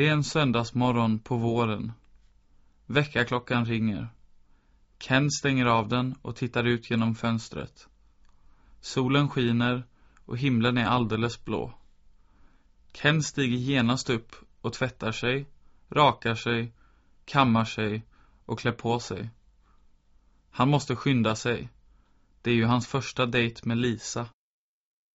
Det är en söndagsmorgon på våren. Väckarklockan ringer. Ken stänger av den och tittar ut genom fönstret. Solen skiner och himlen är alldeles blå. Ken stiger genast upp och tvättar sig, rakar sig, kammar sig och klär på sig. Han måste skynda sig. Det är ju hans första dejt med Lisa.